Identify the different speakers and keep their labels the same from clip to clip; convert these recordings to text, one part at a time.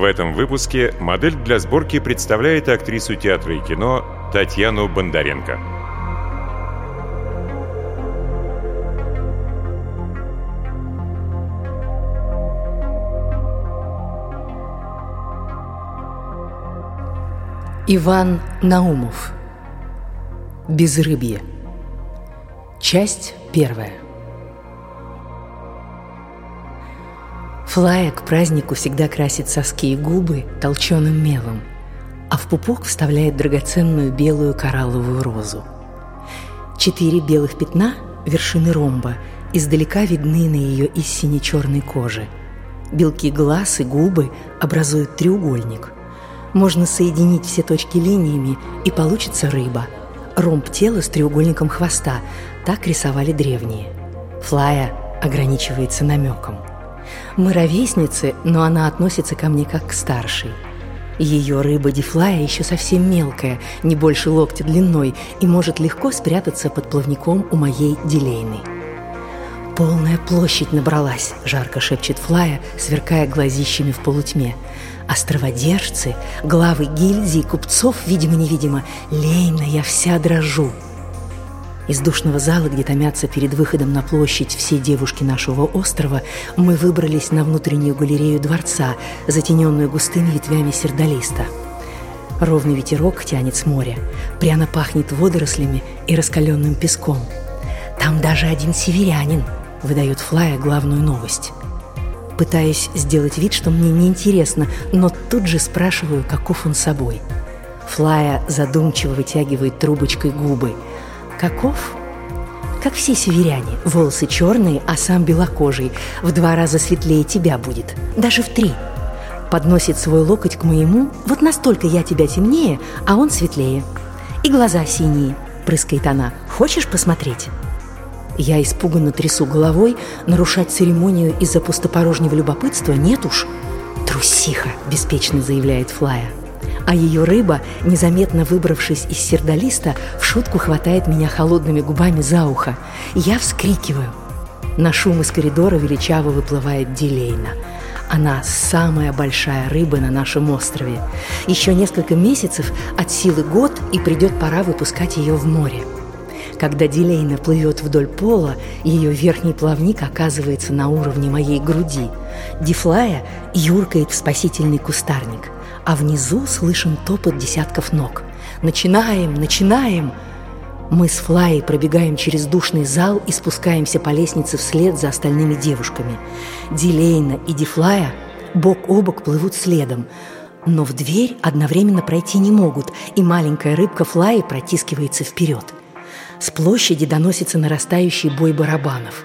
Speaker 1: В этом выпуске модель для сборки представляет актрису театра и кино Татьяну Бондаренко.
Speaker 2: Иван Наумов. Безрыбье. Часть первая Флая к празднику всегда красит соски и губы толченым мелом, а в пупок вставляет драгоценную белую коралловую розу. Четыре белых пятна – вершины ромба, издалека видны на ее истине черной коже. Белки глаз и губы образуют треугольник. Можно соединить все точки линиями, и получится рыба. Ромб тела с треугольником хвоста – так рисовали древние. Флая ограничивается намеком – мы ровесницы, но она относится ко мне как к старшей. Ее рыба дифлая еще совсем мелкая, не больше локтя длиной, и может легко спрятаться под плавником у моей делейной. «Полная площадь набралась», — жарко шепчет Флая, сверкая глазищами в полутьме. «Островодержцы, главы гильдии, купцов, видимо-невидимо, лейно я вся дрожу». Из душного зала, где томятся перед выходом на площадь все девушки нашего острова, мы выбрались на внутреннюю галерею дворца, затененную густыми ветвями сердолиста. Ровный ветерок тянет с моря, пряно пахнет водорослями и раскаленным песком. Там даже один северянин, выдает Флая главную новость. Пытаюсь сделать вид, что мне неинтересно, но тут же спрашиваю, каков он собой. Флая задумчиво вытягивает трубочкой губы – Каков? Как все северяне, волосы черные, а сам белокожий, в два раза светлее тебя будет, даже в три. Подносит свой локоть к моему, вот настолько я тебя темнее, а он светлее. И глаза синие, прыскает она. Хочешь посмотреть? Я испуганно трясу головой, нарушать церемонию из-за пустопорожнего любопытства нет уж. Трусиха, беспечно заявляет Флая а ее рыба, незаметно выбравшись из сердолиста, в шутку хватает меня холодными губами за ухо. Я вскрикиваю. На шум из коридора величаво выплывает Дилейна. Она самая большая рыба на нашем острове. Еще несколько месяцев, от силы год, и придет пора выпускать ее в море. Когда Дилейна плывет вдоль пола, ее верхний плавник оказывается на уровне моей груди. Дифлая юркает в спасительный кустарник – а внизу слышен топот десятков ног. «Начинаем! Начинаем!» Мы с Флай пробегаем через душный зал и спускаемся по лестнице вслед за остальными девушками. Дилейна и Дифлая бок о бок плывут следом, но в дверь одновременно пройти не могут, и маленькая рыбка Флай протискивается вперед. С площади доносится нарастающий бой барабанов.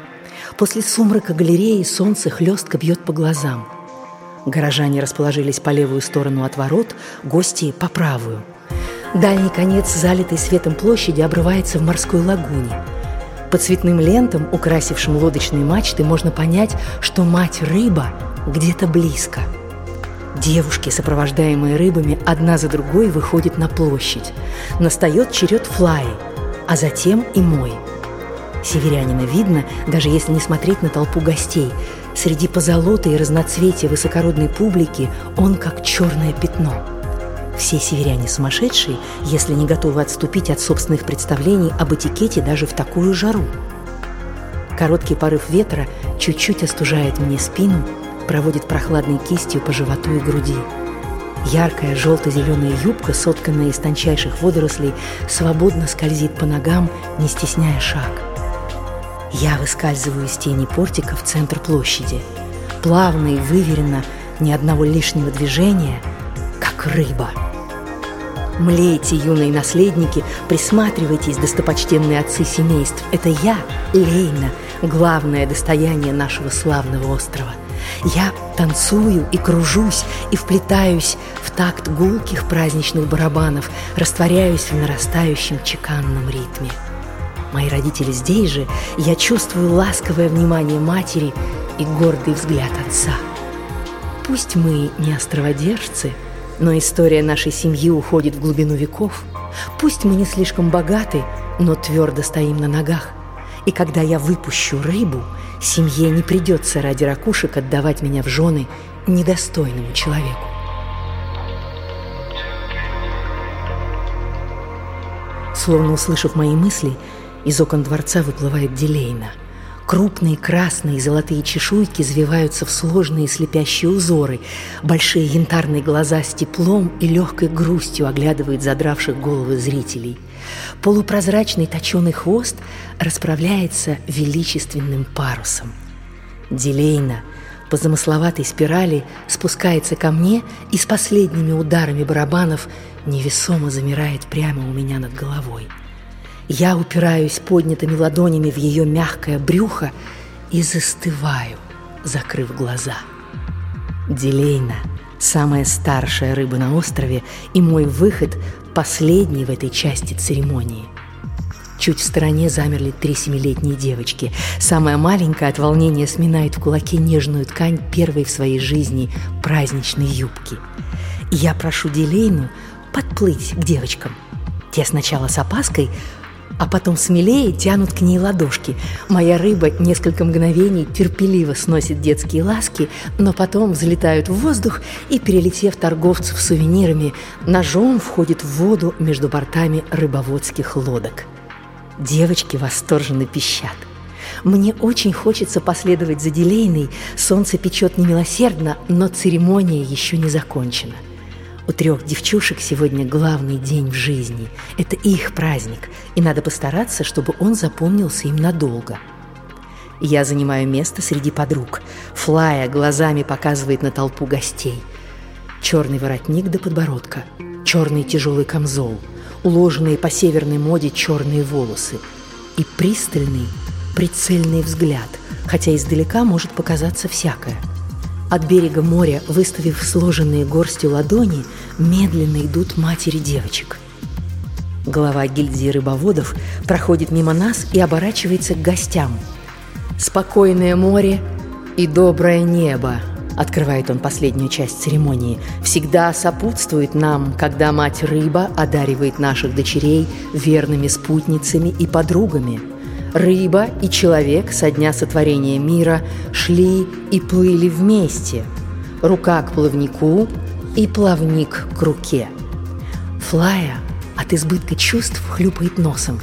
Speaker 2: После сумрака галереи солнце хлестко бьет по глазам – Горожане расположились по левую сторону от ворот, гости – по правую. Дальний конец, залитой светом площади, обрывается в морской лагуне. По цветным лентам, украсившим лодочные мачты, можно понять, что мать-рыба где-то близко. Девушки, сопровождаемые рыбами, одна за другой выходят на площадь. Настает черед флаи, а затем и мой. Северянина видно, даже если не смотреть на толпу гостей – Среди позолоты и разноцветия высокородной публики он как черное пятно. Все северяне сумасшедшие, если не готовы отступить от собственных представлений об этикете даже в такую жару. Короткий порыв ветра чуть-чуть остужает мне спину, проводит прохладной кистью по животу и груди. Яркая желто-зеленая юбка, сотканная из тончайших водорослей, свободно скользит по ногам, не стесняя шаг. Я выскальзываю из тени портика в центр площади. Плавно и выверенно, ни одного лишнего движения, как рыба. Млейте, юные наследники, присматривайтесь, достопочтенные отцы семейств. Это я, Лейна, главное достояние нашего славного острова. Я танцую и кружусь, и вплетаюсь в такт гулких праздничных барабанов, растворяюсь в нарастающем чеканном ритме. Мои родители здесь же, я чувствую ласковое внимание матери и гордый взгляд отца. Пусть мы не островодержцы, но история нашей семьи уходит в глубину веков. Пусть мы не слишком богаты, но твердо стоим на ногах. И когда я выпущу рыбу, семье не придется ради ракушек отдавать меня в жены недостойному человеку. Словно услышав мои мысли, из окон дворца выплывает Дилейна. Крупные красные и золотые чешуйки завиваются в сложные слепящие узоры. Большие янтарные глаза с теплом и легкой грустью оглядывают задравших головы зрителей. Полупрозрачный точеный хвост расправляется величественным парусом. Дилейна по замысловатой спирали спускается ко мне и с последними ударами барабанов невесомо замирает прямо у меня над головой. Я упираюсь поднятыми ладонями в ее мягкое брюхо и застываю, закрыв глаза. Дилейна – самая старшая рыба на острове, и мой выход – последний в этой части церемонии. Чуть в стороне замерли три семилетние девочки. Самая маленькая от волнения сминает в кулаке нежную ткань первой в своей жизни праздничной юбки. Я прошу Дилейну подплыть к девочкам. Те сначала с опаской, а потом смелее тянут к ней ладошки. Моя рыба несколько мгновений терпеливо сносит детские ласки, но потом взлетают в воздух и, перелетев торговцев сувенирами, ножом входит в воду между бортами рыбоводских лодок. Девочки восторженно пищат. Мне очень хочется последовать за Дилейной, солнце печет немилосердно, но церемония еще не закончена. У трех девчушек сегодня главный день в жизни. Это их праздник, и надо постараться, чтобы он запомнился им надолго. Я занимаю место среди подруг. Флая глазами показывает на толпу гостей. Черный воротник до подбородка, черный тяжелый камзол, уложенные по северной моде черные волосы и пристальный, прицельный взгляд, хотя издалека может показаться всякое – от берега моря, выставив сложенные горстью ладони, медленно идут матери девочек. Глава гильдии рыбоводов проходит мимо нас и оборачивается к гостям. «Спокойное море и доброе небо», — открывает он последнюю часть церемонии, «всегда сопутствует нам, когда мать-рыба одаривает наших дочерей верными спутницами и подругами». Рыба и человек со дня сотворения мира шли и плыли вместе. Рука к плавнику и плавник к руке. Флая от избытка чувств хлюпает носом.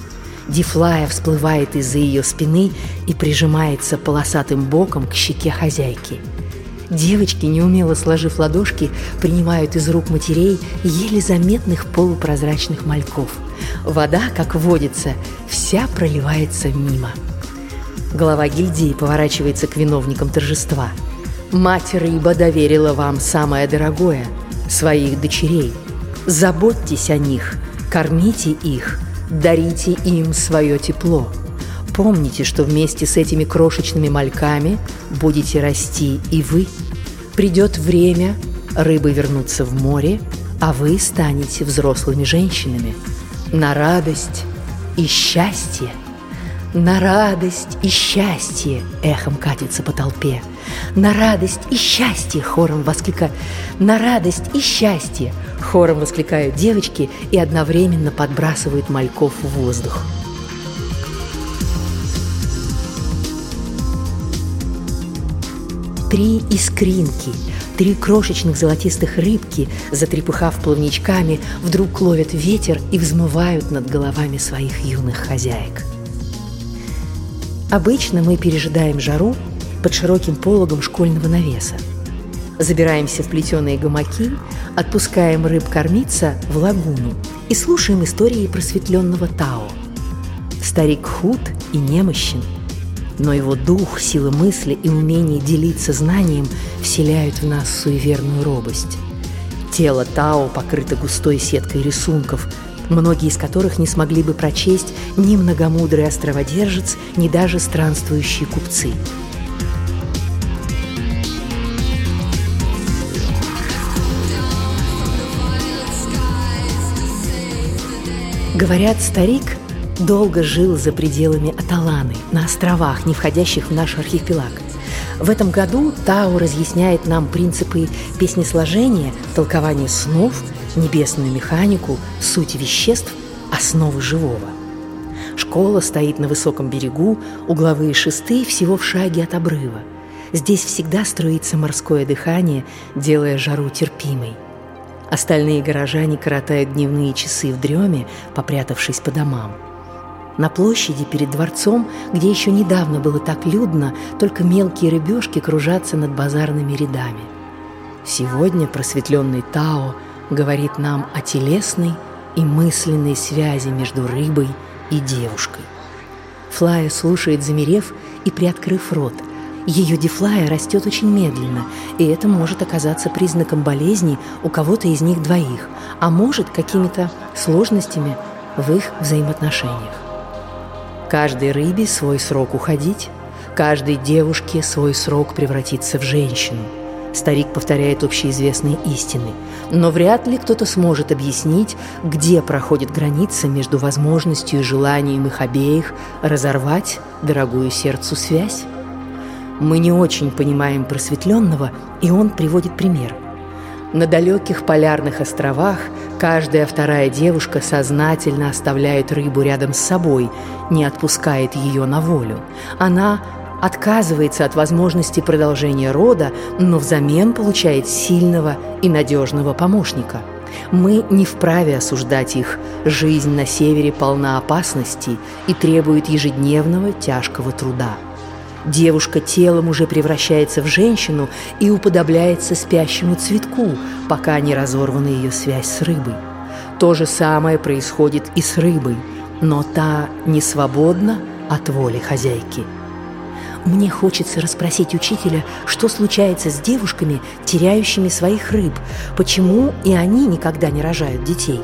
Speaker 2: Дифлая всплывает из-за ее спины и прижимается полосатым боком к щеке хозяйки. Девочки, неумело сложив ладошки, принимают из рук матерей еле заметных полупрозрачных мальков – Вода, как водится, вся проливается мимо. Глава гильдии поворачивается к виновникам торжества. «Мать рыба доверила вам самое дорогое – своих дочерей. Заботьтесь о них, кормите их, дарите им свое тепло. Помните, что вместе с этими крошечными мальками будете расти и вы. Придет время, рыбы вернутся в море, а вы станете взрослыми женщинами – на радость и счастье. На радость и счастье эхом катится по толпе. На радость и счастье хором воскликают. На радость и счастье хором воскликают девочки и одновременно подбрасывают мальков в воздух. Три искринки – Три крошечных золотистых рыбки, затрепыхав плавничками, вдруг ловят ветер и взмывают над головами своих юных хозяек. Обычно мы пережидаем жару под широким пологом школьного навеса. Забираемся в плетеные гамаки, отпускаем рыб кормиться в лагуну и слушаем истории просветленного Тао. Старик худ и немощен – но его дух, сила мысли и умение делиться знанием вселяют в нас суеверную робость. Тело Тао покрыто густой сеткой рисунков, многие из которых не смогли бы прочесть ни многомудрый островодержец, ни даже странствующие купцы. Говорят, старик долго жил за пределами Аталаны, на островах, не входящих в наш архипелаг. В этом году Тао разъясняет нам принципы песнесложения, толкование снов, небесную механику, суть веществ, основы живого. Школа стоит на высоком берегу, угловые шесты всего в шаге от обрыва. Здесь всегда струится морское дыхание, делая жару терпимой. Остальные горожане коротают дневные часы в дреме, попрятавшись по домам. На площади перед дворцом, где еще недавно было так людно, только мелкие рыбешки кружатся над базарными рядами. Сегодня просветленный Тао говорит нам о телесной и мысленной связи между рыбой и девушкой. Флая слушает, замерев и приоткрыв рот. Ее дифлая растет очень медленно, и это может оказаться признаком болезни у кого-то из них двоих, а может какими-то сложностями в их взаимоотношениях. Каждой рыбе свой срок уходить, каждой девушке свой срок превратиться в женщину. Старик повторяет общеизвестные истины, но вряд ли кто-то сможет объяснить, где проходит граница между возможностью и желанием их обеих разорвать дорогую сердцу связь. Мы не очень понимаем просветленного, и он приводит пример. На далеких полярных островах каждая вторая девушка сознательно оставляет рыбу рядом с собой, не отпускает ее на волю. Она отказывается от возможности продолжения рода, но взамен получает сильного и надежного помощника. Мы не вправе осуждать их. Жизнь на севере полна опасностей и требует ежедневного тяжкого труда. Девушка телом уже превращается в женщину и уподобляется спящему цветку, пока не разорвана ее связь с рыбой. То же самое происходит и с рыбой, но та не свободна от воли хозяйки. Мне хочется расспросить учителя, что случается с девушками, теряющими своих рыб, почему и они никогда не рожают детей.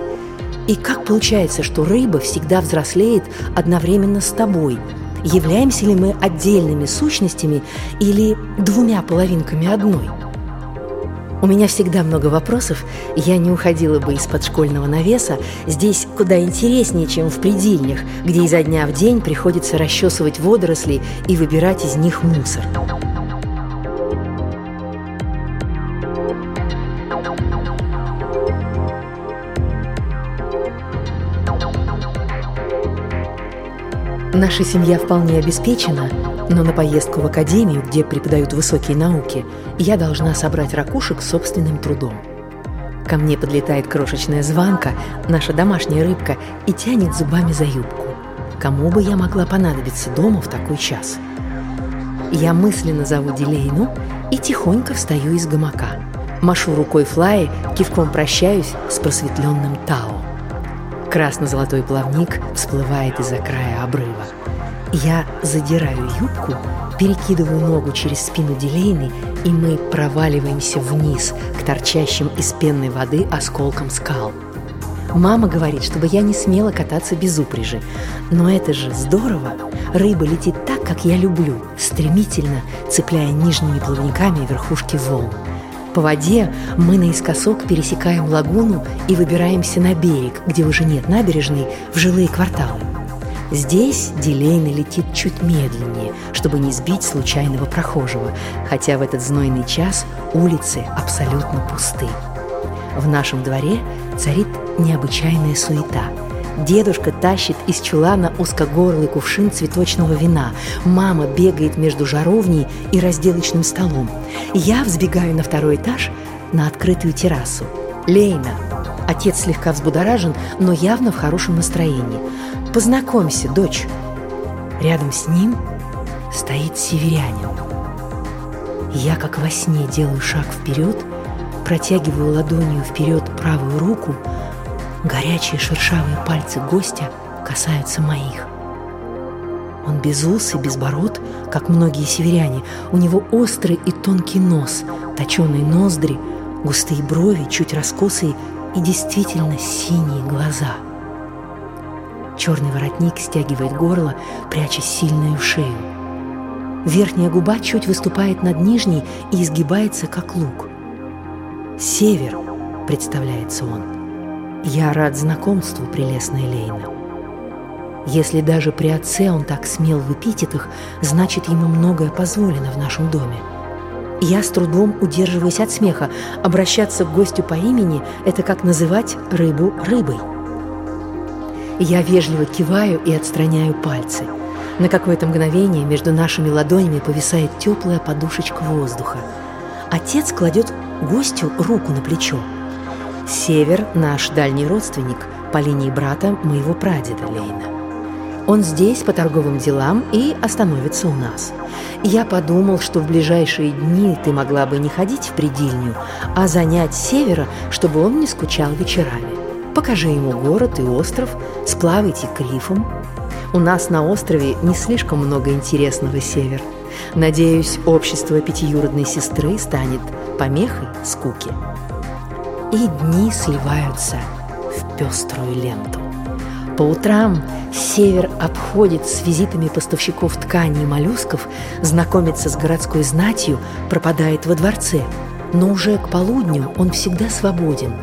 Speaker 2: И как получается, что рыба всегда взрослеет одновременно с тобой – Являемся ли мы отдельными сущностями или двумя половинками одной? У меня всегда много вопросов, я не уходила бы из-под школьного навеса. Здесь куда интереснее, чем в предельнях, где изо дня в день приходится расчесывать водоросли и выбирать из них мусор. Наша семья вполне обеспечена, но на поездку в академию, где преподают высокие науки, я должна собрать ракушек собственным трудом. Ко мне подлетает крошечная звонка, наша домашняя рыбка, и тянет зубами за юбку. Кому бы я могла понадобиться дома в такой час? Я мысленно зову Дилейну и тихонько встаю из гамака. Машу рукой Флай, кивком прощаюсь с просветленным Тао. Красно-золотой плавник всплывает из-за края обрыва. Я задираю юбку, перекидываю ногу через спину Дилейны, и мы проваливаемся вниз к торчащим из пенной воды осколкам скал. Мама говорит, чтобы я не смела кататься без упряжи. Но это же здорово! Рыба летит так, как я люблю, стремительно, цепляя нижними плавниками верхушки волн. По воде мы наискосок пересекаем лагуну и выбираемся на берег, где уже нет набережной, в жилые кварталы. Здесь Дилейна летит чуть медленнее, чтобы не сбить случайного прохожего, хотя в этот знойный час улицы абсолютно пусты. В нашем дворе царит необычайная суета – Дедушка тащит из чулана узкогорлый кувшин цветочного вина. Мама бегает между жаровней и разделочным столом. Я взбегаю на второй этаж на открытую террасу. Лейна. Отец слегка взбудоражен, но явно в хорошем настроении. «Познакомься, дочь». Рядом с ним стоит северянин. Я, как во сне, делаю шаг вперед, протягиваю ладонью вперед правую руку – Горячие шершавые пальцы гостя касаются моих. Он без ус и без бород, как многие северяне. У него острый и тонкий нос, точеные ноздри, густые брови, чуть раскосые и действительно синие глаза. Черный воротник стягивает горло, пряча сильную шею. Верхняя губа чуть выступает над нижней и изгибается, как лук. «Север», — представляется он. Я рад знакомству, прелестная Лейна. Если даже при отце он так смел в эпитетах, значит, ему многое позволено в нашем доме. Я с трудом удерживаюсь от смеха. Обращаться к гостю по имени – это как называть рыбу рыбой. Я вежливо киваю и отстраняю пальцы. На какое-то мгновение между нашими ладонями повисает теплая подушечка воздуха. Отец кладет гостю руку на плечо – Север – наш дальний родственник по линии брата моего прадеда Лейна. Он здесь по торговым делам и остановится у нас. Я подумал, что в ближайшие дни ты могла бы не ходить в предельню, а занять севера, чтобы он не скучал вечерами. Покажи ему город и остров, сплавайте к рифам. У нас на острове не слишком много интересного север. Надеюсь, общество пятиюродной сестры станет помехой скуки. И дни сливаются в пеструю ленту. По утрам Север обходит с визитами поставщиков тканей и моллюсков, знакомится с городской знатью, пропадает во дворце. Но уже к полудню он всегда свободен.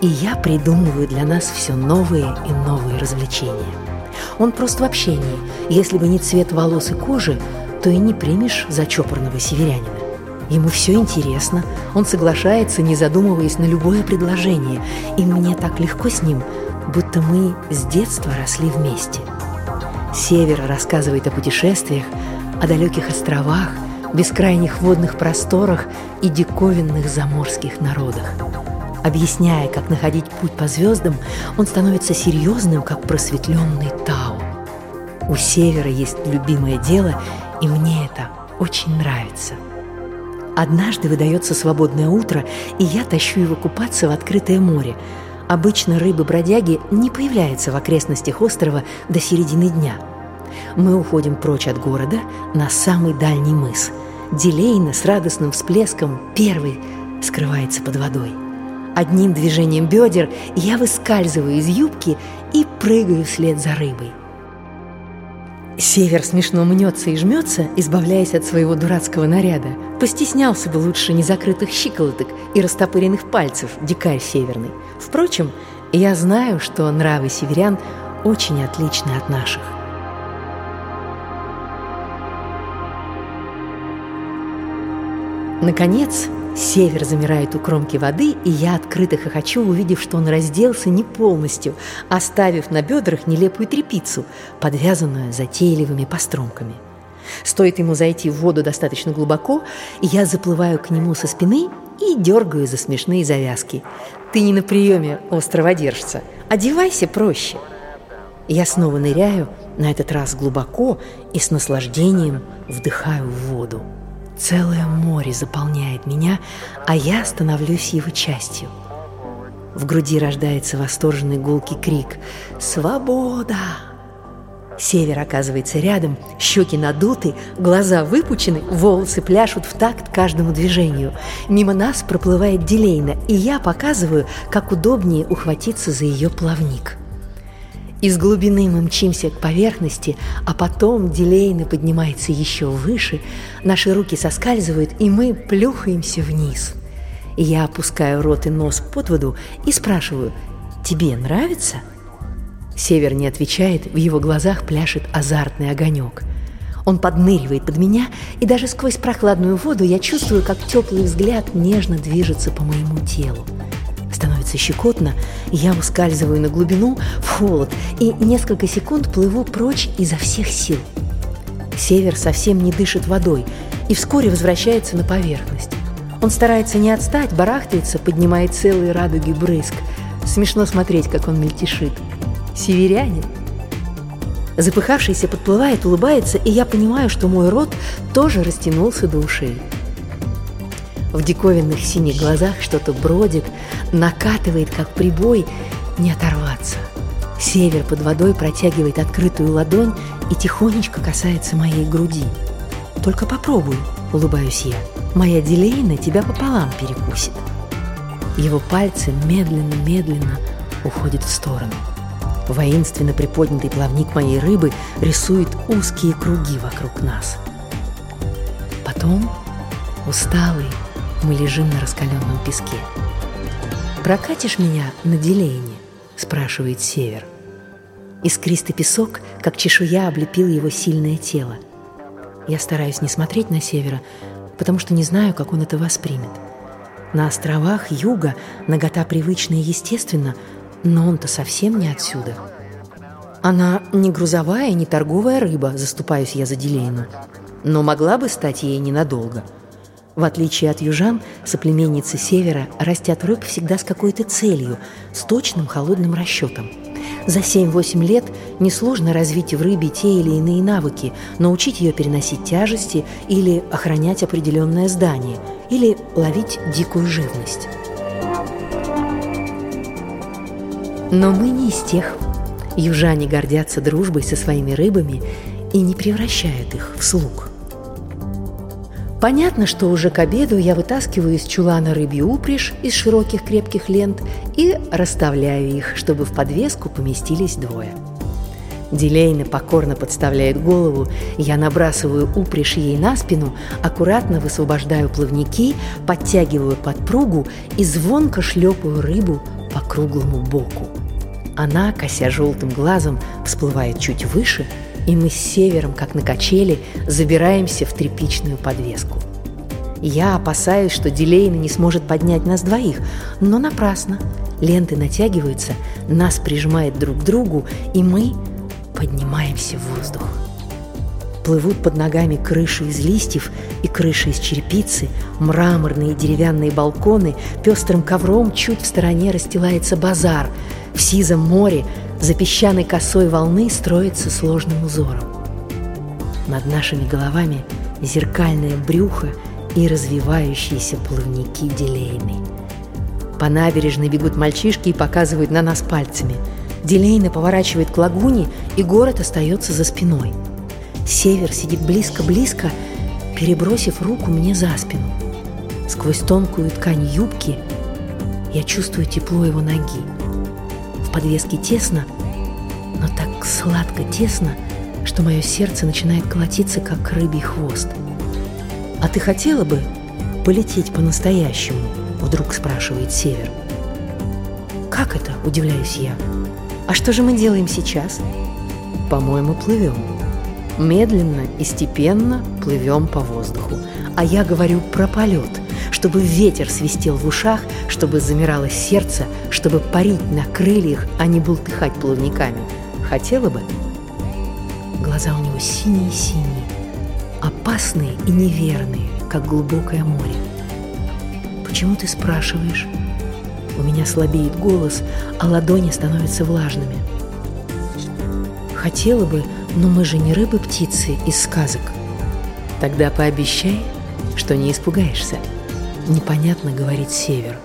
Speaker 2: И я придумываю для нас все новые и новые развлечения. Он просто в общении. Если бы не цвет волос и кожи, то и не примешь за чопорного северянина. Ему все интересно, он соглашается, не задумываясь на любое предложение, и мне так легко с ним – будто мы с детства росли вместе. Север рассказывает о путешествиях, о далеких островах, бескрайних водных просторах и диковинных заморских народах. Объясняя, как находить путь по звездам, он становится серьезным, как просветленный Тау. У Севера есть любимое дело, и мне это очень нравится. Однажды выдается свободное утро, и я тащу его купаться в открытое море – Обычно рыбы-бродяги не появляются в окрестностях острова до середины дня. Мы уходим прочь от города на самый дальний мыс. Делейна с радостным всплеском первый скрывается под водой. Одним движением бедер я выскальзываю из юбки и прыгаю вслед за рыбой. Север смешно мнется и жмется, избавляясь от своего дурацкого наряда. Постеснялся бы лучше незакрытых щиколоток и растопыренных пальцев, дикарь северный. Впрочем, я знаю, что нравы северян очень отличны от наших. Наконец, Север замирает у кромки воды, и я открыто хохочу, увидев, что он разделся не полностью, оставив на бедрах нелепую трепицу, подвязанную затейливыми постромками. Стоит ему зайти в воду достаточно глубоко, и я заплываю к нему со спины и дергаю за смешные завязки. «Ты не на приеме, островодержца. Одевайся проще». Я снова ныряю, на этот раз глубоко, и с наслаждением вдыхаю в воду. Целое море заполняет меня, а я становлюсь его частью. В груди рождается восторженный гулкий крик «Свобода!». Север оказывается рядом, щеки надуты, глаза выпучены, волосы пляшут в такт каждому движению. Мимо нас проплывает Дилейна, и я показываю, как удобнее ухватиться за ее плавник. Из глубины мы мчимся к поверхности, а потом Дилейна поднимается еще выше, наши руки соскальзывают, и мы плюхаемся вниз. Я опускаю рот и нос под воду и спрашиваю, «Тебе нравится?» Север не отвечает, в его глазах пляшет азартный огонек. Он подныривает под меня, и даже сквозь прохладную воду я чувствую, как теплый взгляд нежно движется по моему телу. Становится щекотно, я ускальзываю на глубину, в холод, и несколько секунд плыву прочь изо всех сил. Север совсем не дышит водой и вскоре возвращается на поверхность. Он старается не отстать, барахтается, поднимает целые радуги брызг. Смешно смотреть, как он мельтешит. Северянин. Запыхавшийся подплывает, улыбается, и я понимаю, что мой рот тоже растянулся до ушей. В диковинных синих глазах что-то бродит, накатывает, как прибой, не оторваться. Север под водой протягивает открытую ладонь и тихонечко касается моей груди. «Только попробуй», — улыбаюсь я. «Моя Дилейна тебя пополам перекусит». Его пальцы медленно-медленно уходят в сторону. Воинственно приподнятый плавник моей рыбы рисует узкие круги вокруг нас. Потом, усталый, мы лежим на раскаленном песке. «Прокатишь меня на делейне?» – спрашивает Север. Искристый песок, как чешуя, облепил его сильное тело. Я стараюсь не смотреть на Севера, потому что не знаю, как он это воспримет. На островах юга нагота привычна и естественна, но он-то совсем не отсюда. Она не грузовая, не торговая рыба, заступаюсь я за Дилейну, но могла бы стать ей ненадолго – В отличие от южан, соплеменницы севера растят рыб всегда с какой-то целью, с точным холодным расчетом. За 7-8 лет несложно развить в рыбе те или иные навыки, научить ее переносить тяжести или охранять определенное здание, или ловить дикую живность. Но мы не из тех. Южане гордятся дружбой со своими рыбами и не превращают их в слуг. Понятно, что уже к обеду я вытаскиваю из чулана рыбью упряжь из широких крепких лент и расставляю их, чтобы в подвеску поместились двое. Дилейна покорно подставляет голову, я набрасываю упряжь ей на спину, аккуратно высвобождаю плавники, подтягиваю подпругу и звонко шлепаю рыбу по круглому боку. Она, кося желтым глазом, всплывает чуть выше – и мы с севером, как на качели, забираемся в тряпичную подвеску. Я опасаюсь, что Дилейна не сможет поднять нас двоих, но напрасно. Ленты натягиваются, нас прижимает друг к другу, и мы поднимаемся в воздух. Плывут под ногами крыши из листьев и крыши из черепицы, мраморные деревянные балконы, пестрым ковром чуть в стороне расстилается базар. В сизом море за песчаной косой волны строится сложным узором. Над нашими головами зеркальное брюхо и развивающиеся плавники Дилейны. По набережной бегут мальчишки и показывают на нас пальцами. Дилейна поворачивает к лагуне, и город остается за спиной. Север сидит близко-близко, перебросив руку мне за спину. Сквозь тонкую ткань юбки я чувствую тепло его ноги подвеске тесно, но так сладко тесно, что мое сердце начинает колотиться, как рыбий хвост. «А ты хотела бы полететь по-настоящему?» — вдруг спрашивает Север. «Как это?» — удивляюсь я. «А что же мы делаем сейчас?» «По-моему, плывем. Медленно и степенно плывем по воздуху. А я говорю про полет — чтобы ветер свистел в ушах, чтобы замирало сердце, чтобы парить на крыльях, а не бултыхать плавниками. Хотела бы? Глаза у него синие-синие, опасные и неверные, как глубокое море. «Почему ты спрашиваешь?» У меня слабеет голос, а ладони становятся влажными. Хотела бы, но мы же не рыбы-птицы из сказок. Тогда пообещай, что не испугаешься. Непонятно, говорит Север.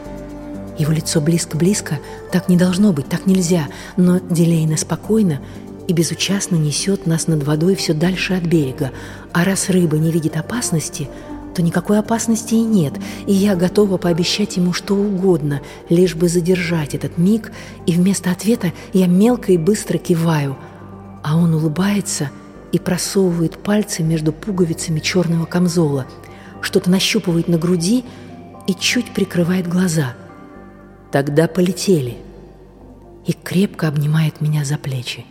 Speaker 2: Его лицо близко-близко, так не должно быть, так нельзя, но Дилейна спокойно и безучастно несет нас над водой все дальше от берега, а раз рыба не видит опасности, то никакой опасности и нет, и я готова пообещать ему что угодно, лишь бы задержать этот миг, и вместо ответа я мелко и быстро киваю, а он улыбается и просовывает пальцы между пуговицами черного камзола, что-то нащупывает на груди и чуть прикрывает глаза. Тогда полетели. И крепко обнимает меня за плечи.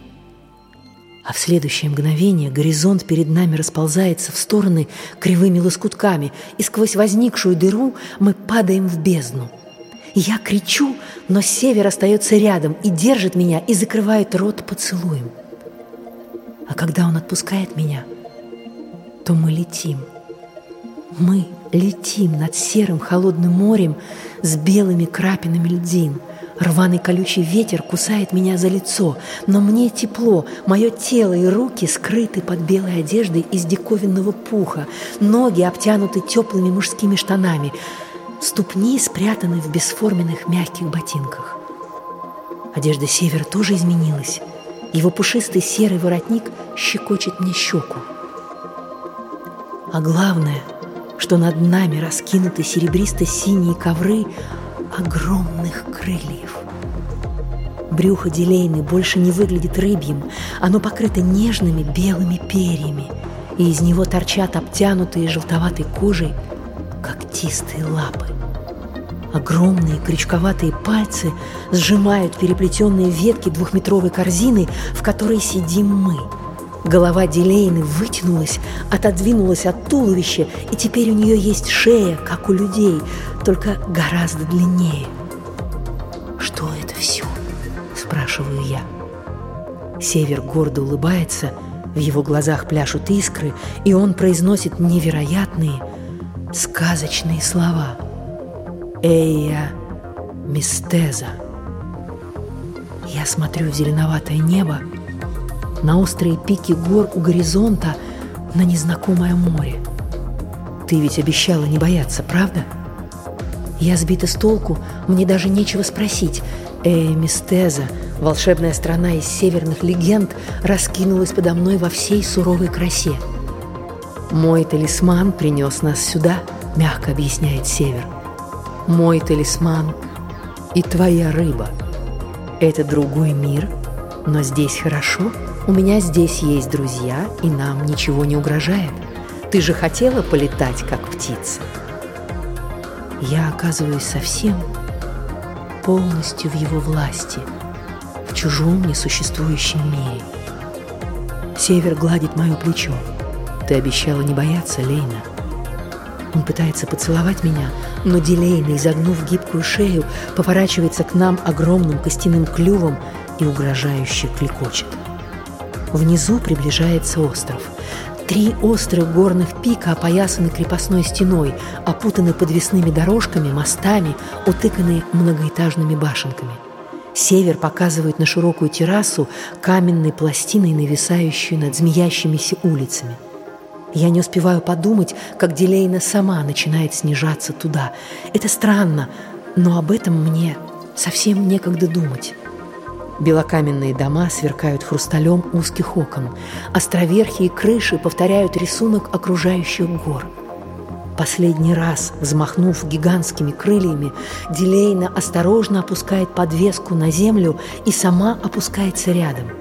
Speaker 2: А в следующее мгновение горизонт перед нами расползается в стороны кривыми лоскутками, и сквозь возникшую дыру мы падаем в бездну. Я кричу, но север остается рядом и держит меня и закрывает рот поцелуем. А когда он отпускает меня, то мы летим. Мы летим над серым холодным морем с белыми крапинами льдин. Рваный колючий ветер кусает меня за лицо, но мне тепло, мое тело и руки скрыты под белой одеждой из диковинного пуха, ноги обтянуты теплыми мужскими штанами, ступни спрятаны в бесформенных мягких ботинках. Одежда севера тоже изменилась. Его пушистый серый воротник щекочет мне щеку. А главное — что над нами раскинуты серебристо-синие ковры огромных крыльев. Брюхо Дилейны больше не выглядит рыбьим, оно покрыто нежными белыми перьями, и из него торчат обтянутые желтоватой кожей когтистые лапы. Огромные крючковатые пальцы сжимают переплетенные ветки двухметровой корзины, в которой сидим мы – Голова Дилейны вытянулась, отодвинулась от туловища, и теперь у нее есть шея, как у людей, только гораздо длиннее. «Что это все?» – спрашиваю я. Север гордо улыбается, в его глазах пляшут искры, и он произносит невероятные, Сказочные слова. Эйя Мистеза. Я смотрю в зеленоватое небо, на острые пики гор у горизонта, на незнакомое море. Ты ведь обещала не бояться, правда? Я сбита с толку, мне даже нечего спросить. Эй, Мистеза, волшебная страна из северных легенд, раскинулась подо мной во всей суровой красе. Мой талисман принес нас сюда, мягко объясняет Север. Мой талисман и твоя рыба. Это другой мир, но здесь хорошо. У меня здесь есть друзья, и нам ничего не угрожает. Ты же хотела полетать, как птица. Я оказываюсь совсем полностью в его власти, в чужом несуществующем мире. Север гладит мое плечо. Ты обещала не бояться, Лейна. Он пытается поцеловать меня, но Дилейна, изогнув гибкую шею, поворачивается к нам огромным костяным клювом и угрожающе клекочет. Внизу приближается остров. Три острых горных пика опоясаны крепостной стеной, опутаны подвесными дорожками, мостами, утыканы многоэтажными башенками. Север показывает на широкую террасу каменной пластиной, нависающую над змеящимися улицами – я не успеваю подумать, как Дилейна сама начинает снижаться туда. Это странно, но об этом мне совсем некогда думать. Белокаменные дома сверкают хрусталем узких окон. Островерхи и крыши повторяют рисунок окружающих гор. Последний раз, взмахнув гигантскими крыльями, Дилейна осторожно опускает подвеску на землю и сама опускается рядом –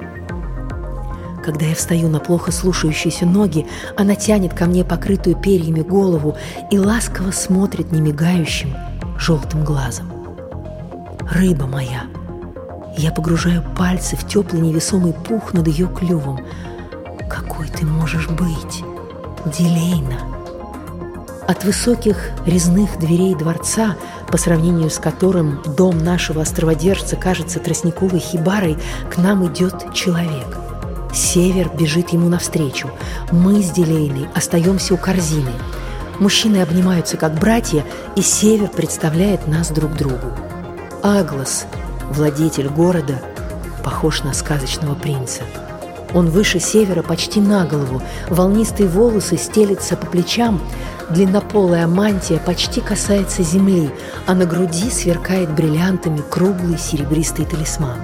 Speaker 2: когда я встаю на плохо слушающиеся ноги, она тянет ко мне покрытую перьями голову и ласково смотрит немигающим желтым глазом. Рыба моя. Я погружаю пальцы в теплый невесомый пух над ее клювом. Какой ты можешь быть, Дилейна? От высоких резных дверей дворца, по сравнению с которым дом нашего островодержца кажется тростниковой хибарой, к нам идет человек – Север бежит ему навстречу. Мы с Дилейной остаемся у корзины. Мужчины обнимаются как братья, и Север представляет нас друг другу. Аглас, владетель города, похож на сказочного принца. Он выше Севера почти на голову, волнистые волосы стелятся по плечам, длиннополая мантия почти касается земли, а на груди сверкает бриллиантами круглый серебристый талисман.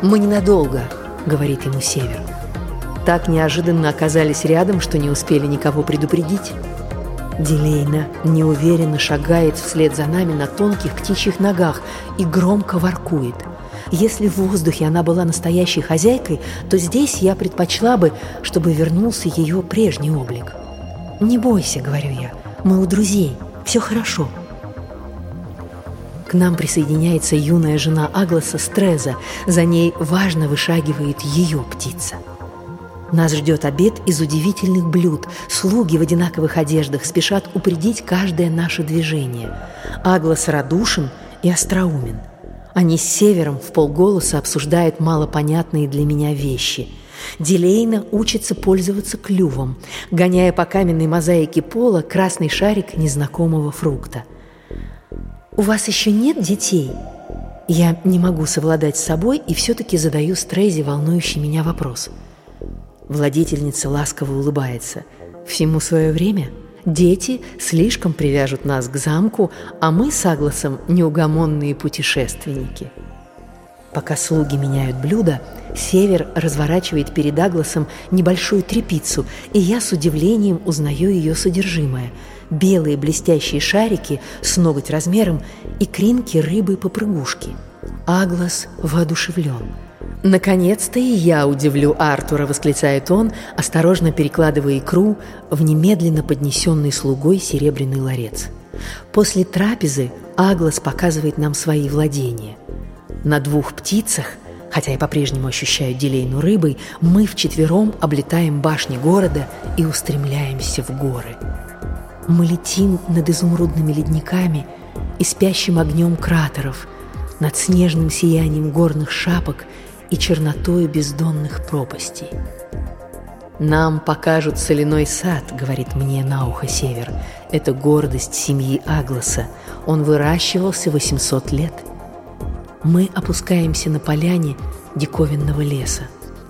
Speaker 2: «Мы ненадолго», говорит ему Север. Так неожиданно оказались рядом, что не успели никого предупредить. Дилейна неуверенно шагает вслед за нами на тонких птичьих ногах и громко воркует. Если в воздухе она была настоящей хозяйкой, то здесь я предпочла бы, чтобы вернулся ее прежний облик. «Не бойся», — говорю я, — «мы у друзей, все хорошо». К нам присоединяется юная жена Агласа Стреза. За ней важно вышагивает ее птица. Нас ждет обед из удивительных блюд. Слуги в одинаковых одеждах спешат упредить каждое наше движение. Аглас радушен и остроумен. Они с севером в полголоса обсуждают малопонятные для меня вещи. Дилейна учится пользоваться клювом, гоняя по каменной мозаике пола красный шарик незнакомого фрукта – «У вас еще нет детей?» Я не могу совладать с собой и все-таки задаю Стрейзи волнующий меня вопрос. Владительница ласково улыбается. «Всему свое время?» Дети слишком привяжут нас к замку, а мы с Агласом неугомонные путешественники. Пока слуги меняют блюда, Север разворачивает перед Агласом небольшую трепицу, и я с удивлением узнаю ее содержимое – белые блестящие шарики с ноготь размером и кринки рыбы-попрыгушки. Аглас воодушевлен. «Наконец-то и я удивлю Артура!» – восклицает он, осторожно перекладывая икру в немедленно поднесенный слугой серебряный ларец. После трапезы Аглас показывает нам свои владения. На двух птицах – Хотя я по-прежнему ощущаю Дилейну рыбой, мы вчетвером облетаем башни города и устремляемся в горы. Мы летим над изумрудными ледниками и спящим огнем кратеров, над снежным сиянием горных шапок и чернотою бездонных пропастей. «Нам покажут соляной сад», — говорит мне на ухо Север. «Это гордость семьи Агласа. Он выращивался 800 лет». Мы опускаемся на поляне диковинного леса.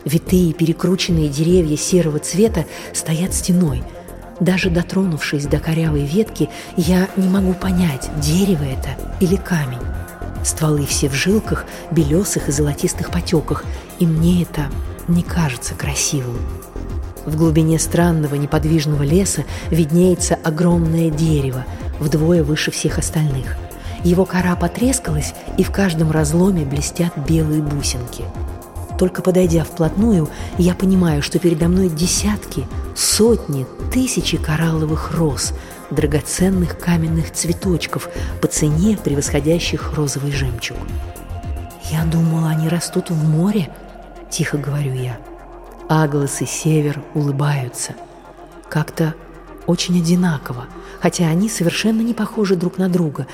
Speaker 2: Витые перекрученные деревья серого цвета стоят стеной. Даже дотронувшись до корявой ветки, я не могу понять, дерево это или камень. Стволы все в жилках, белесых и золотистых потеках, и мне это не кажется красивым. В глубине странного неподвижного леса виднеется огромное дерево, вдвое выше всех остальных. Его кора потрескалась, и в каждом разломе блестят белые бусинки. Только подойдя вплотную, я понимаю, что передо мной десятки, сотни, тысячи коралловых роз, драгоценных каменных цветочков по цене, превосходящих розовый жемчуг. «Я думала, они растут в море», — тихо говорю я. Аглас и Север улыбаются. Как-то очень одинаково, хотя они совершенно не похожи друг на друга.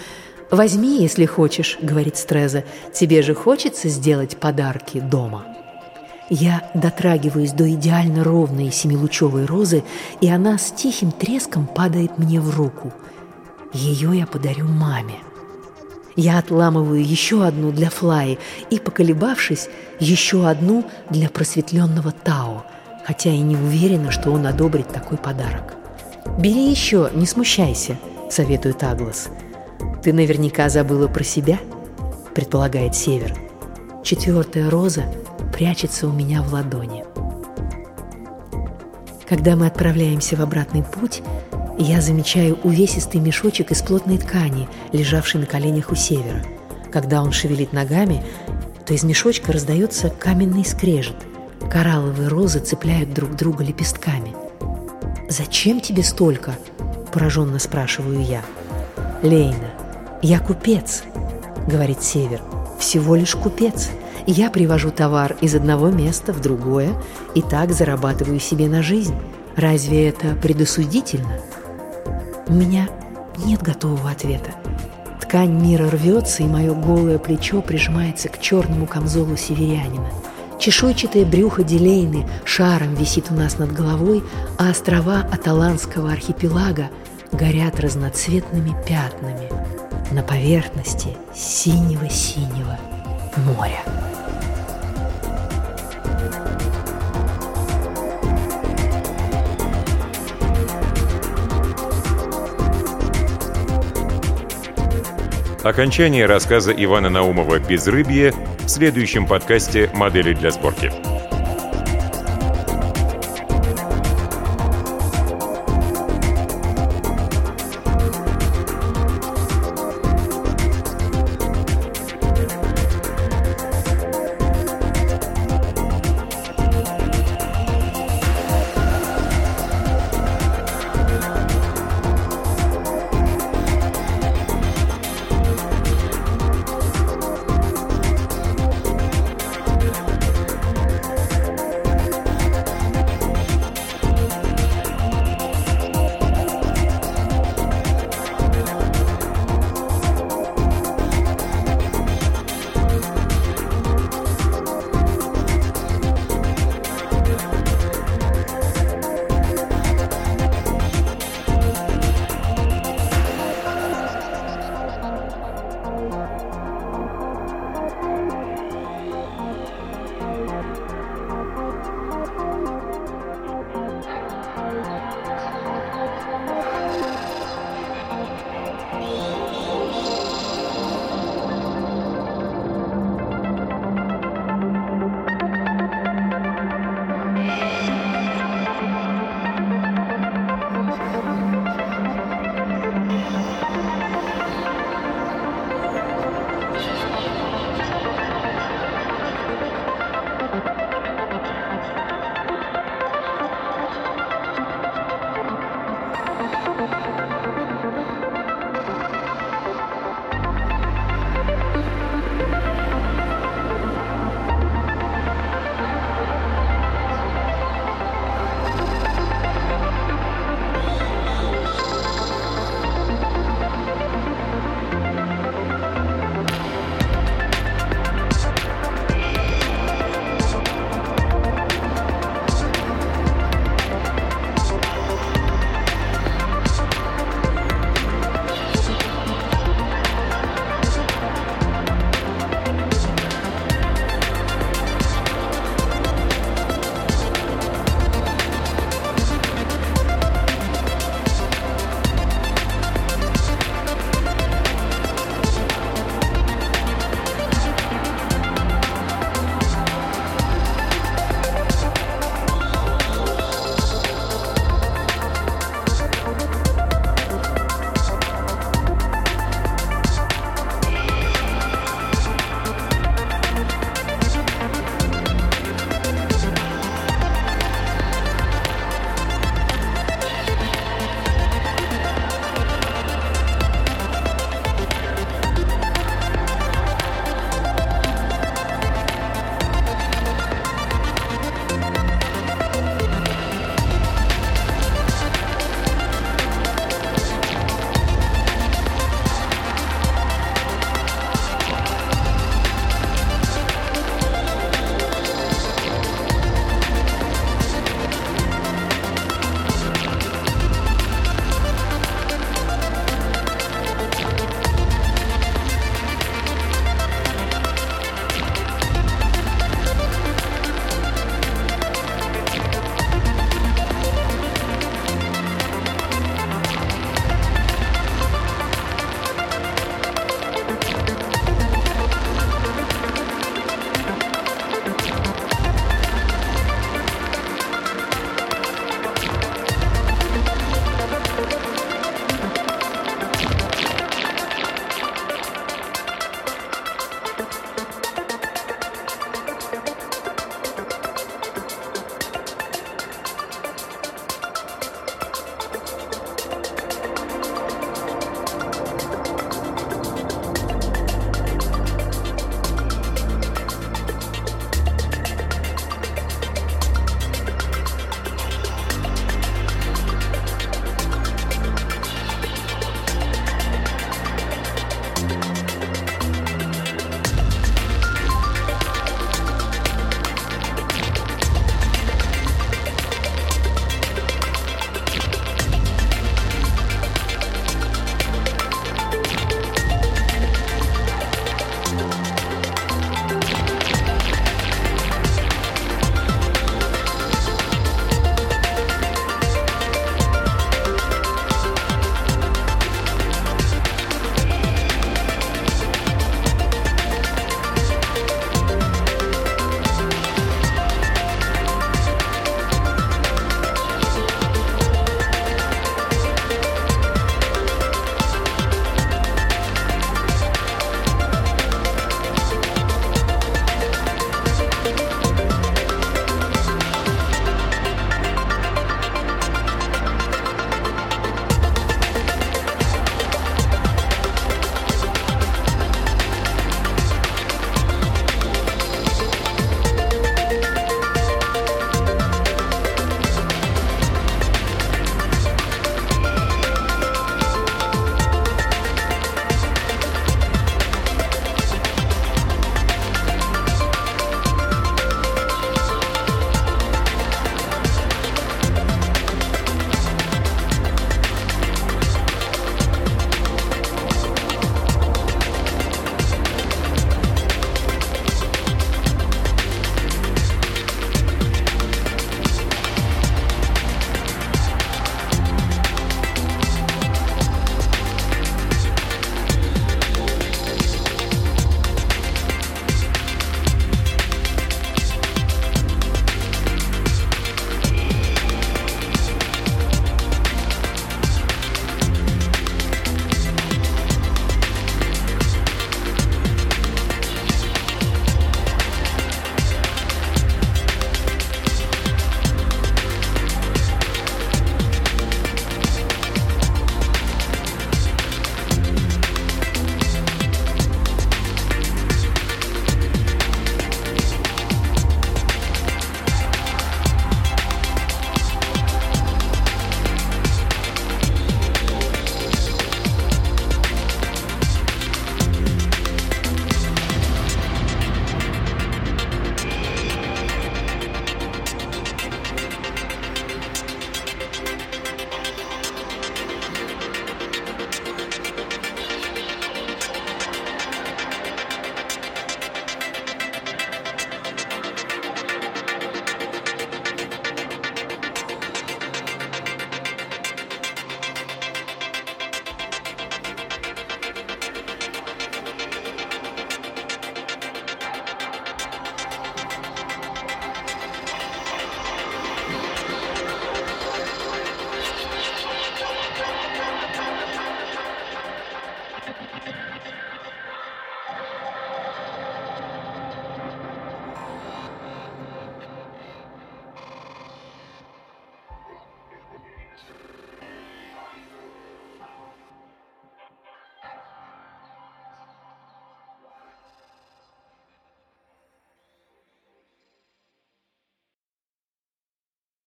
Speaker 2: «Возьми, если хочешь», — говорит Стреза, — «тебе же хочется сделать подарки дома». Я дотрагиваюсь до идеально ровной семилучевой розы, и она с тихим треском падает мне в руку. Ее я подарю маме. Я отламываю еще одну для Флаи и, поколебавшись, еще одну для просветленного Тао, хотя и не уверена, что он одобрит такой подарок. «Бери еще, не смущайся», — советует Аглас. «Ты наверняка забыла про себя», — предполагает Север. Четвертая роза прячется у меня в ладони. Когда мы отправляемся в обратный путь, я замечаю увесистый мешочек из плотной ткани, лежавший на коленях у севера. Когда он шевелит ногами, то из мешочка раздается каменный скрежет. Коралловые розы цепляют друг друга лепестками. «Зачем тебе столько?» – пораженно спрашиваю я. «Лейна, я купец», – говорит Север. «Всего лишь купец. Я привожу товар из одного места в другое и так зарабатываю себе на жизнь. Разве это предосудительно?» У меня нет готового ответа. Ткань мира рвется, и мое голое плечо прижимается к черному камзолу северянина. Чешуйчатое брюхо Дилейны шаром висит у нас над головой, а острова Аталанского архипелага горят разноцветными пятнами на поверхности синего-синего моря.
Speaker 1: Окончание рассказа Ивана Наумова «Безрыбье» в следующем подкасте «Модели для сборки».